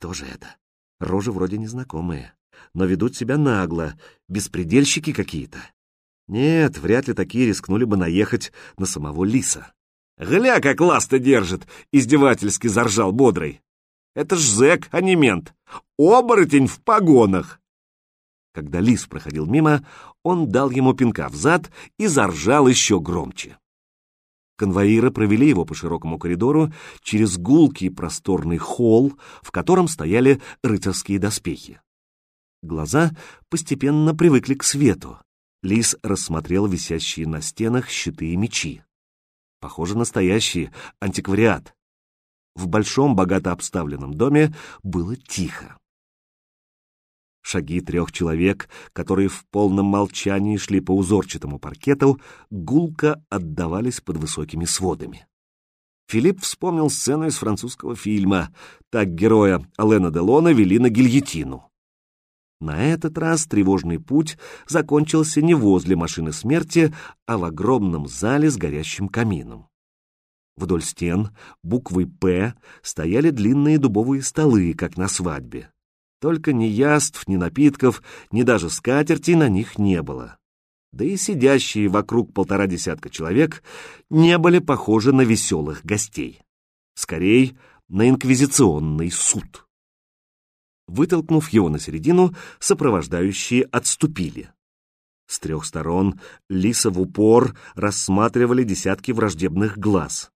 Кто же это? Рожи вроде незнакомые, но ведут себя нагло, беспредельщики какие-то. Нет, вряд ли такие рискнули бы наехать на самого лиса. «Гля, как ласта держит!» — издевательски заржал бодрый. «Это ж зэк, а не мент! Оборотень в погонах!» Когда лис проходил мимо, он дал ему пинка в зад и заржал еще громче. Конвоиры провели его по широкому коридору через гулкий просторный холл, в котором стояли рыцарские доспехи. Глаза постепенно привыкли к свету. Лис рассмотрел висящие на стенах щиты и мечи. Похоже, настоящий антиквариат. В большом, богато обставленном доме было тихо. Шаги трех человек, которые в полном молчании шли по узорчатому паркету, гулко отдавались под высокими сводами. Филипп вспомнил сцену из французского фильма. Так героя Алена Делона вели на гильотину. На этот раз тревожный путь закончился не возле машины смерти, а в огромном зале с горящим камином. Вдоль стен буквой «П» стояли длинные дубовые столы, как на свадьбе. Только ни яств, ни напитков, ни даже скатерти на них не было. Да и сидящие вокруг полтора десятка человек не были похожи на веселых гостей. Скорее, на инквизиционный суд. Вытолкнув его на середину, сопровождающие отступили. С трех сторон Лиса в упор рассматривали десятки враждебных глаз.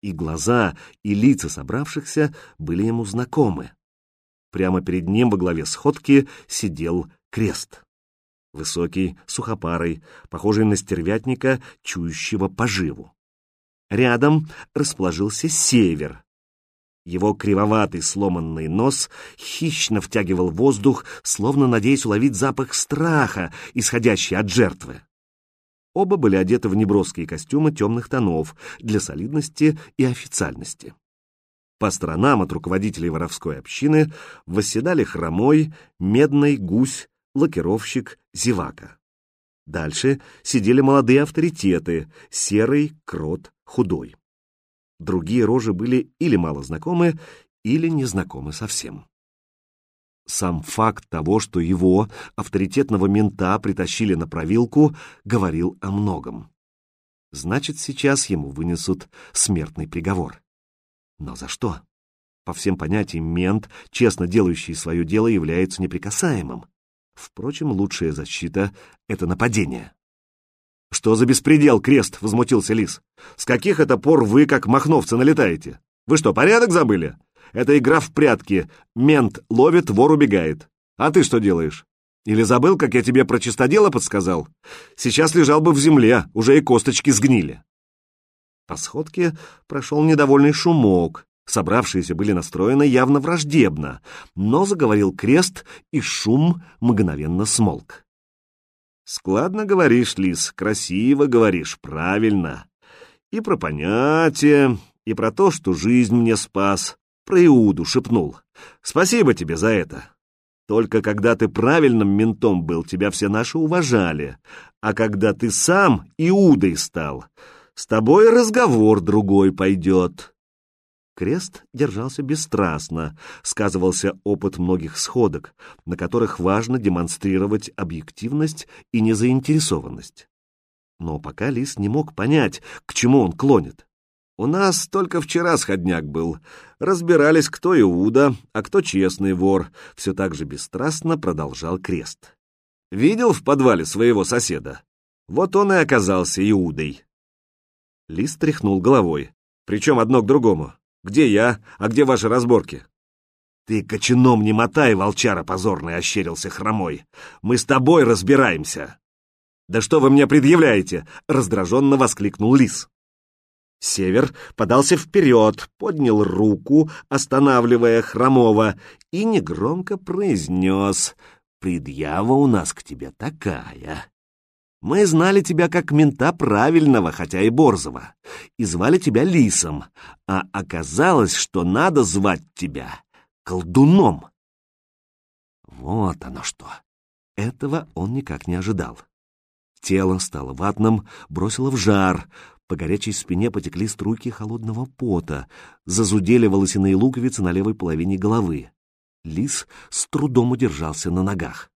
И глаза, и лица собравшихся были ему знакомы. Прямо перед ним во главе сходки сидел крест. Высокий, сухопарый, похожий на стервятника, чующего поживу. Рядом расположился север. Его кривоватый сломанный нос хищно втягивал воздух, словно надеясь уловить запах страха, исходящий от жертвы. Оба были одеты в неброские костюмы темных тонов для солидности и официальности. По сторонам от руководителей воровской общины восседали хромой, медный гусь, лакировщик, зевака. Дальше сидели молодые авторитеты, серый, крот, худой. Другие рожи были или мало знакомы, или не знакомы совсем. Сам факт того, что его, авторитетного мента, притащили на провилку, говорил о многом. Значит, сейчас ему вынесут смертный приговор. Но за что? По всем понятиям, мент, честно делающий свое дело, является неприкасаемым. Впрочем, лучшая защита — это нападение. «Что за беспредел, Крест?» — возмутился Лис. «С каких это пор вы, как махновцы, налетаете? Вы что, порядок забыли? Это игра в прятки. Мент ловит, вор убегает. А ты что делаешь? Или забыл, как я тебе про чистодело подсказал? Сейчас лежал бы в земле, уже и косточки сгнили». По сходке прошел недовольный шумок. Собравшиеся были настроены явно враждебно, но заговорил крест, и шум мгновенно смолк. «Складно говоришь, Лис, красиво говоришь, правильно. И про понятие, и про то, что жизнь мне спас. Про Иуду шепнул. Спасибо тебе за это. Только когда ты правильным ментом был, тебя все наши уважали. А когда ты сам Иудой стал, с тобой разговор другой пойдет. Крест держался бесстрастно, сказывался опыт многих сходок, на которых важно демонстрировать объективность и незаинтересованность. Но пока Лис не мог понять, к чему он клонит. У нас только вчера сходняк был. Разбирались, кто Иуда, а кто честный вор. Все так же бесстрастно продолжал Крест. Видел в подвале своего соседа? Вот он и оказался Иудой. Лис тряхнул головой. Причем одно к другому. Где я, а где ваши разборки? Ты кочаном не мотай, волчара позорный, ощерился хромой. Мы с тобой разбираемся. Да что вы мне предъявляете? Раздраженно воскликнул лис. Север подался вперед, поднял руку, останавливая Хромова, и негромко произнес «Предъява у нас к тебе такая. Мы знали тебя как мента правильного, хотя и борзого, и звали тебя Лисом, а оказалось, что надо звать тебя колдуном. Вот оно что. Этого он никак не ожидал. Тело стало ватным, бросило в жар, по горячей спине потекли струйки холодного пота, зазудели волосяные луковицы на левой половине головы. Лис с трудом удержался на ногах.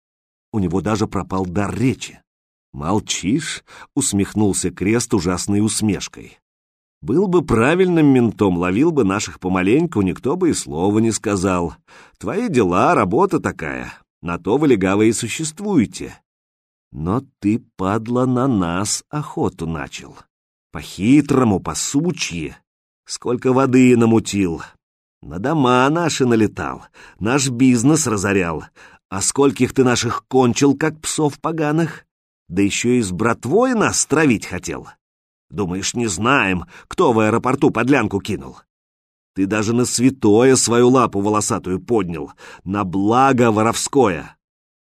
У него даже пропал дар речи. «Молчишь?» — усмехнулся Крест ужасной усмешкой. «Был бы правильным ментом, ловил бы наших помаленьку, никто бы и слова не сказал. Твои дела, работа такая, на то вы легавые существуете. Но ты, падла, на нас охоту начал. По-хитрому, по-сучье. Сколько воды намутил. На дома наши налетал, наш бизнес разорял. А скольких ты наших кончил, как псов поганых? Да еще и с братвой нас травить хотел. Думаешь, не знаем, кто в аэропорту подлянку кинул? Ты даже на святое свою лапу волосатую поднял, на благо воровское.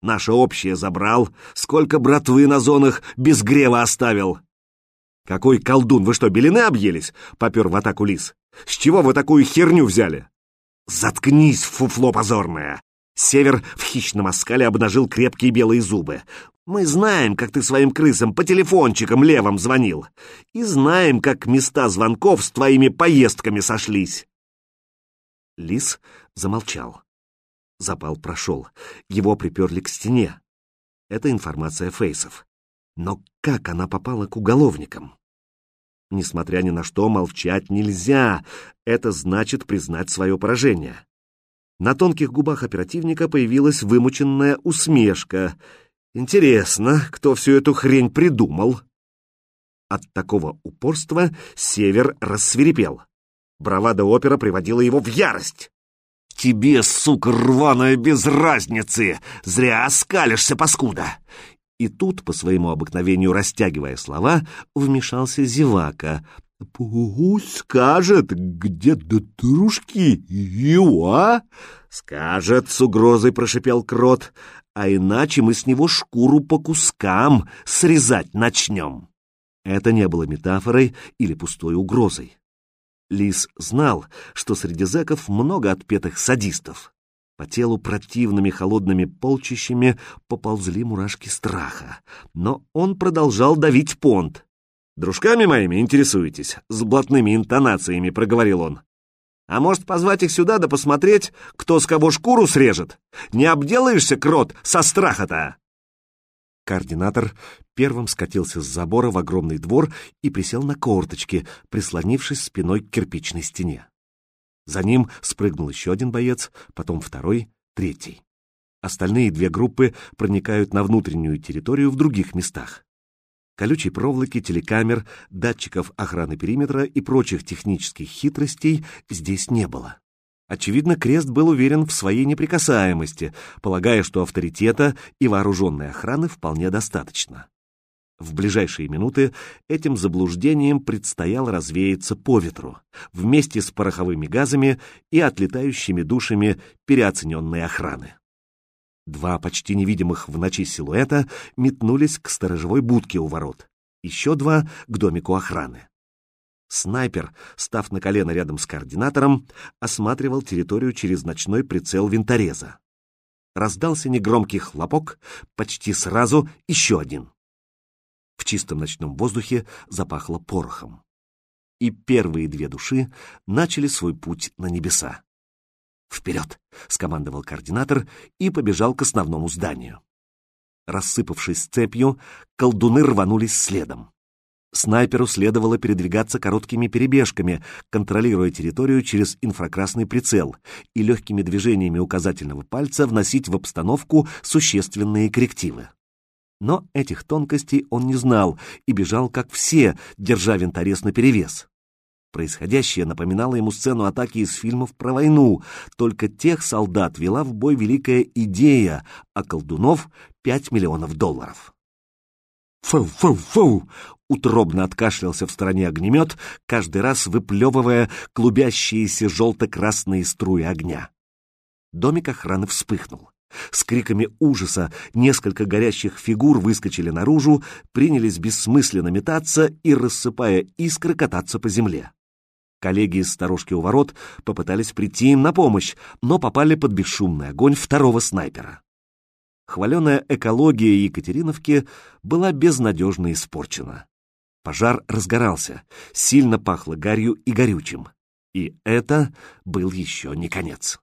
Наше общее забрал, сколько братвы на зонах без грева оставил. Какой колдун, вы что, белины объелись? Попер в атаку лис. С чего вы такую херню взяли? Заткнись, фуфло позорное! Север в хищном оскале обнажил крепкие белые зубы. Мы знаем, как ты своим крысам по телефончикам левым звонил. И знаем, как места звонков с твоими поездками сошлись. Лис замолчал. Запал прошел. Его приперли к стене. Это информация Фейсов. Но как она попала к уголовникам? Несмотря ни на что, молчать нельзя. Это значит признать свое поражение. На тонких губах оперативника появилась вымученная усмешка. Интересно, кто всю эту хрень придумал? От такого упорства Север рассверепел. Бравада опера приводила его в ярость. «Тебе, сука рваная, без разницы! Зря оскалишься, паскуда!» И тут, по своему обыкновению растягивая слова, вмешался зевака. «Пусть скажет, где до трушки его, а?» «Скажет», — с угрозой прошипел крот, «а иначе мы с него шкуру по кускам срезать начнем». Это не было метафорой или пустой угрозой. Лис знал, что среди зэков много отпетых садистов. По телу противными холодными полчищами поползли мурашки страха. Но он продолжал давить понт. «Дружками моими интересуетесь?» — с блатными интонациями проговорил он. «А может, позвать их сюда да посмотреть, кто с кого шкуру срежет? Не обделаешься, крот, со страха-то!» Координатор первым скатился с забора в огромный двор и присел на корточки, прислонившись спиной к кирпичной стене. За ним спрыгнул еще один боец, потом второй, третий. Остальные две группы проникают на внутреннюю территорию в других местах. Колючей проволоки, телекамер, датчиков охраны периметра и прочих технических хитростей здесь не было. Очевидно, Крест был уверен в своей неприкасаемости, полагая, что авторитета и вооруженной охраны вполне достаточно. В ближайшие минуты этим заблуждением предстояло развеяться по ветру, вместе с пороховыми газами и отлетающими душами переоцененной охраны. Два почти невидимых в ночи силуэта метнулись к сторожевой будке у ворот, еще два — к домику охраны. Снайпер, став на колено рядом с координатором, осматривал территорию через ночной прицел винтореза. Раздался негромкий хлопок, почти сразу еще один. В чистом ночном воздухе запахло порохом. И первые две души начали свой путь на небеса. «Вперед!» — скомандовал координатор и побежал к основному зданию. Рассыпавшись цепью, колдуны рванулись следом. Снайперу следовало передвигаться короткими перебежками, контролируя территорию через инфракрасный прицел и легкими движениями указательного пальца вносить в обстановку существенные коррективы. Но этих тонкостей он не знал и бежал, как все, держа винторез наперевес. Происходящее напоминало ему сцену атаки из фильмов про войну, только тех солдат вела в бой великая идея, а колдунов — пять миллионов долларов. «Фу-фу-фу!» — утробно откашлялся в стороне огнемет, каждый раз выплевывая клубящиеся желто-красные струи огня. Домик охраны вспыхнул. С криками ужаса несколько горящих фигур выскочили наружу, принялись бессмысленно метаться и, рассыпая искры, кататься по земле. Коллеги из сторожки у ворот попытались прийти им на помощь, но попали под бесшумный огонь второго снайпера. Хваленая экология Екатериновки была безнадежно испорчена. Пожар разгорался, сильно пахло гарью и горючим. И это был еще не конец.